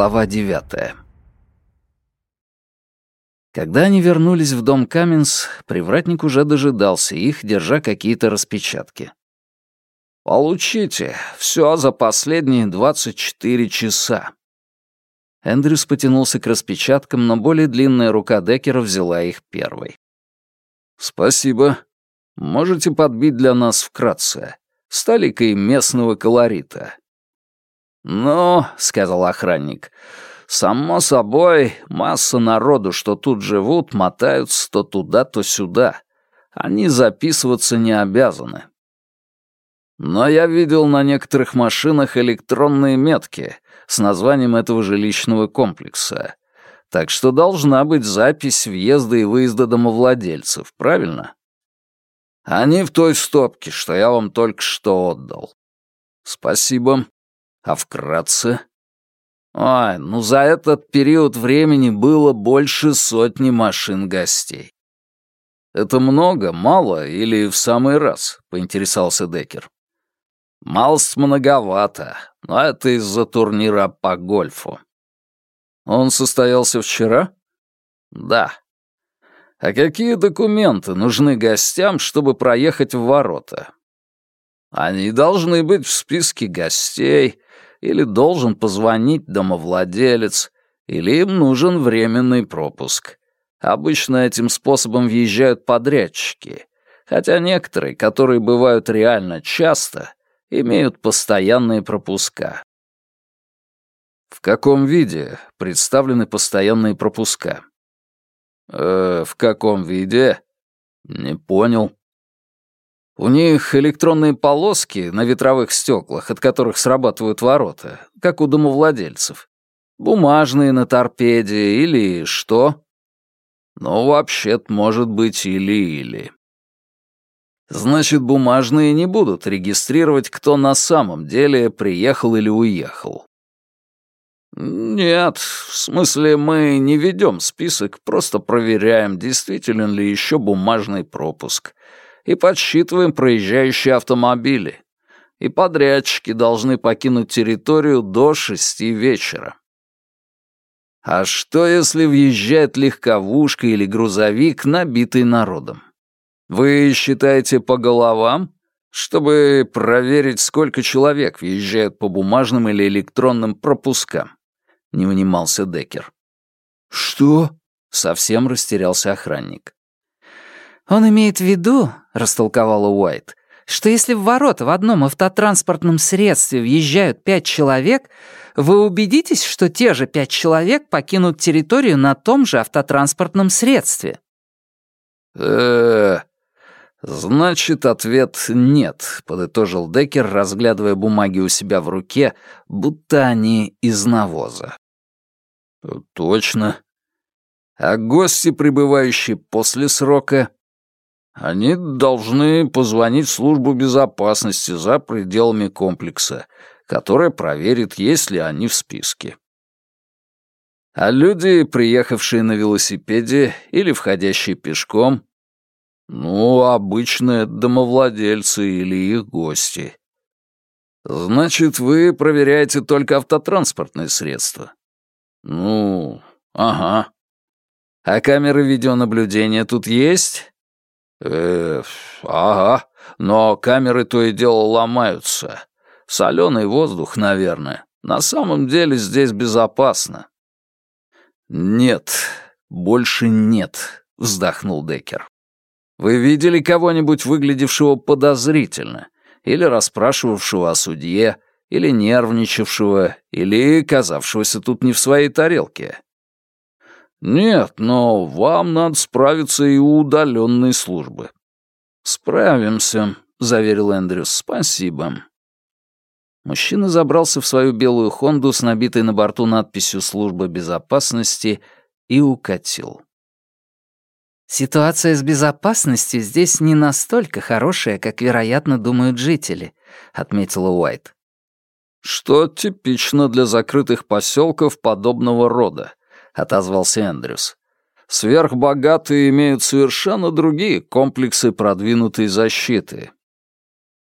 Глава девятая. Когда они вернулись в дом Каменс, привратник уже дожидался их, держа какие-то распечатки. «Получите, все за последние двадцать четыре часа». Эндрюс потянулся к распечаткам, но более длинная рука Деккера взяла их первой. «Спасибо. Можете подбить для нас вкратце. Столикой местного колорита». «Ну», — сказал охранник, — «само собой, масса народу, что тут живут, мотаются то туда, то сюда. Они записываться не обязаны. Но я видел на некоторых машинах электронные метки с названием этого жилищного комплекса. Так что должна быть запись въезда и выезда домовладельцев, правильно? Они в той стопке, что я вам только что отдал. Спасибо. А вкратце? Ой, ну за этот период времени было больше сотни машин гостей. «Это много, мало или в самый раз?» — поинтересовался Деккер. «Малость многовато, но это из-за турнира по гольфу». «Он состоялся вчера?» «Да». «А какие документы нужны гостям, чтобы проехать в ворота?» «Они должны быть в списке гостей, или должен позвонить домовладелец, или им нужен временный пропуск. Обычно этим способом въезжают подрядчики, хотя некоторые, которые бывают реально часто, имеют постоянные пропуска. В каком виде представлены постоянные пропуска? Э, в каком виде? Не понял. У них электронные полоски на ветровых стеклах, от которых срабатывают ворота, как у домовладельцев. Бумажные на торпеде или что? Ну, вообще-то, может быть, или-или. Значит, бумажные не будут регистрировать, кто на самом деле приехал или уехал. Нет, в смысле, мы не ведем список, просто проверяем, действительно ли еще бумажный пропуск. И подсчитываем проезжающие автомобили. И подрядчики должны покинуть территорию до шести вечера. А что, если въезжает легковушка или грузовик, набитый народом? Вы считаете по головам? Чтобы проверить, сколько человек въезжают по бумажным или электронным пропускам. Не унимался Деккер. Что? Совсем растерялся охранник. Он имеет в виду, растолковала Уайт, что если в ворота в одном автотранспортном средстве въезжают пять человек, вы убедитесь, что те же пять человек покинут территорию на том же автотранспортном средстве. э «Значит, ответ нет», — подытожил Деккер, разглядывая бумаги у себя в руке, будто они из навоза. «Точно. А гости, прибывающие после срока, они должны позвонить в службу безопасности за пределами комплекса, которая проверит, есть ли они в списке. А люди, приехавшие на велосипеде или входящие пешком, ну, обычно домовладельцы или их гости. Значит, вы проверяете только автотранспортные средства? Ну, ага. А камеры видеонаблюдения тут есть? Э, ага, но камеры то и дело ломаются. Соленый воздух, наверное. На самом деле здесь безопасно. Нет, больше нет, вздохнул Деккер. Вы видели кого-нибудь, выглядевшего подозрительно, или расспрашивавшего о судье, или нервничавшего, или казавшегося тут не в своей тарелке? Нет, но вам надо справиться и у удаленной службы. Справимся, заверил Эндрюс. Спасибо. Мужчина забрался в свою белую Хонду с набитой на борту надписью «Служба безопасности» и укатил. «Ситуация с безопасностью здесь не настолько хорошая, как, вероятно, думают жители», — отметила Уайт. «Что типично для закрытых поселков подобного рода», — отозвался Эндрюс. «Сверхбогатые имеют совершенно другие комплексы продвинутой защиты».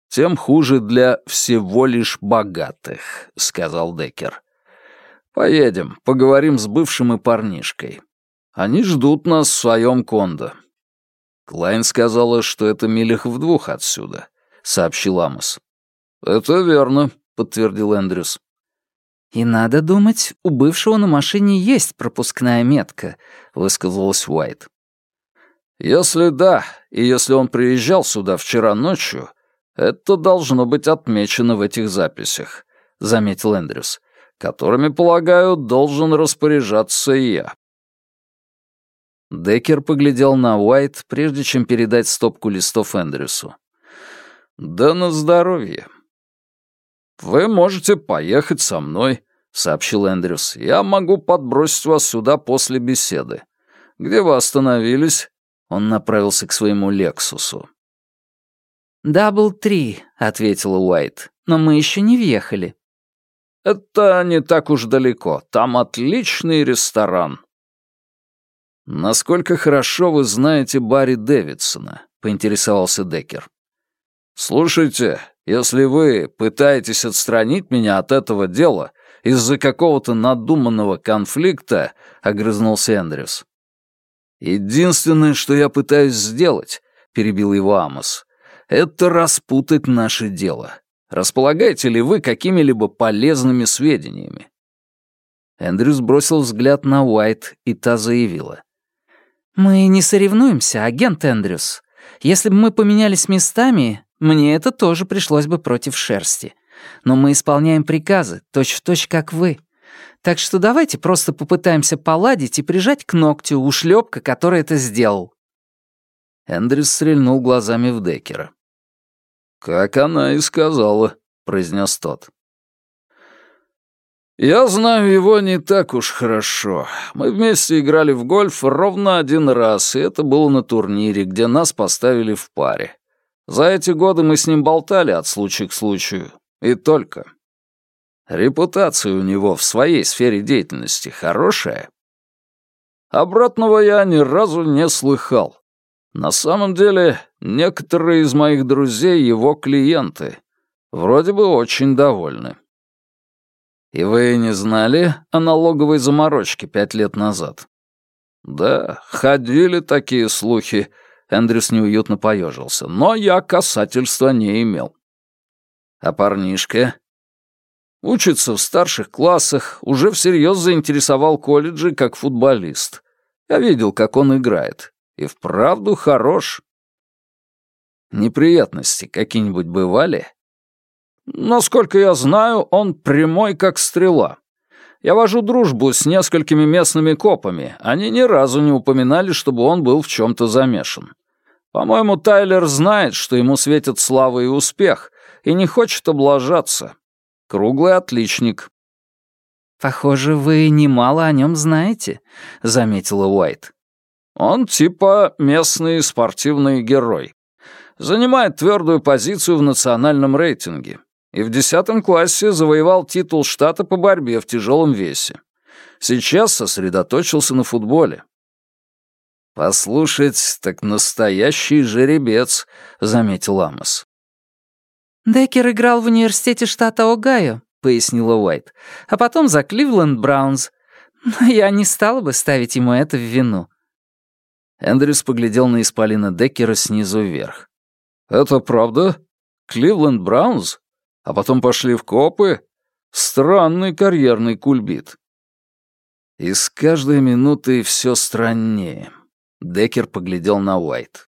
«Тем хуже для всего лишь богатых», — сказал Деккер. Поедем, поговорим с бывшим и парнишкой. Они ждут нас в своем кондо. Клайн сказала, что это милях в двух отсюда, сообщил Амос. Это верно, подтвердил Эндрюс. «И надо думать, у бывшего на машине есть пропускная метка», — высказалась Уайт. «Если да, и если он приезжал сюда вчера ночью, это должно быть отмечено в этих записях», — заметил Эндрюс, «которыми, полагаю, должен распоряжаться и я». Деккер поглядел на Уайт, прежде чем передать стопку листов Эндрюсу. «Да на здоровье», «Вы можете поехать со мной», — сообщил Эндрюс. «Я могу подбросить вас сюда после беседы. Где вы остановились?» Он направился к своему «Лексусу». «Дабл-три», — ответила Уайт. «Но мы еще не въехали». «Это не так уж далеко. Там отличный ресторан». «Насколько хорошо вы знаете Барри Дэвидсона?» — поинтересовался Деккер. «Слушайте, если вы пытаетесь отстранить меня от этого дела из-за какого-то надуманного конфликта, — огрызнулся Эндрюс. «Единственное, что я пытаюсь сделать, — перебил его Амос, — это распутать наше дело. Располагаете ли вы какими-либо полезными сведениями?» Эндрюс бросил взгляд на Уайт, и та заявила. «Мы не соревнуемся, агент Эндрюс. Если бы мы поменялись местами, мне это тоже пришлось бы против шерсти. Но мы исполняем приказы, точь-в-точь, как вы. Так что давайте просто попытаемся поладить и прижать к ногтю ушлепка, который это сделал». Эндрюс стрельнул глазами в Деккера. «Как она и сказала», — произнес тот. «Я знаю его не так уж хорошо. Мы вместе играли в гольф ровно один раз, и это было на турнире, где нас поставили в паре. За эти годы мы с ним болтали от случая к случаю. И только. Репутация у него в своей сфере деятельности хорошая. Обратного я ни разу не слыхал. На самом деле, некоторые из моих друзей его клиенты. Вроде бы очень довольны. И вы не знали о налоговой заморочке пять лет назад? Да, ходили такие слухи, Эндрюс неуютно поежился. «Но я касательства не имел». «А парнишка?» «Учится в старших классах, уже всерьез заинтересовал колледжи как футболист. Я видел, как он играет. И вправду хорош». «Неприятности какие-нибудь бывали?» «Насколько я знаю, он прямой, как стрела. Я вожу дружбу с несколькими местными копами. Они ни разу не упоминали, чтобы он был в чем-то замешан. По-моему, Тайлер знает, что ему светит слава и успех, и не хочет облажаться. Круглый отличник». «Похоже, вы немало о нем знаете», — заметила Уайт. «Он типа местный спортивный герой. Занимает твердую позицию в национальном рейтинге. И в десятом классе завоевал титул штата по борьбе в тяжелом весе. Сейчас сосредоточился на футболе. «Послушать, так настоящий жеребец», — заметил Амос. «Деккер играл в университете штата Огайо», — пояснила Уайт, «а потом за Кливленд Браунс. Но я не стала бы ставить ему это в вину». Эндрюс поглядел на исполина Деккера снизу вверх. «Это правда? Кливленд Браунс? А потом пошли в копы? Странный карьерный кульбит». И с каждой минутой все страннее. Деккер поглядел на Уайт.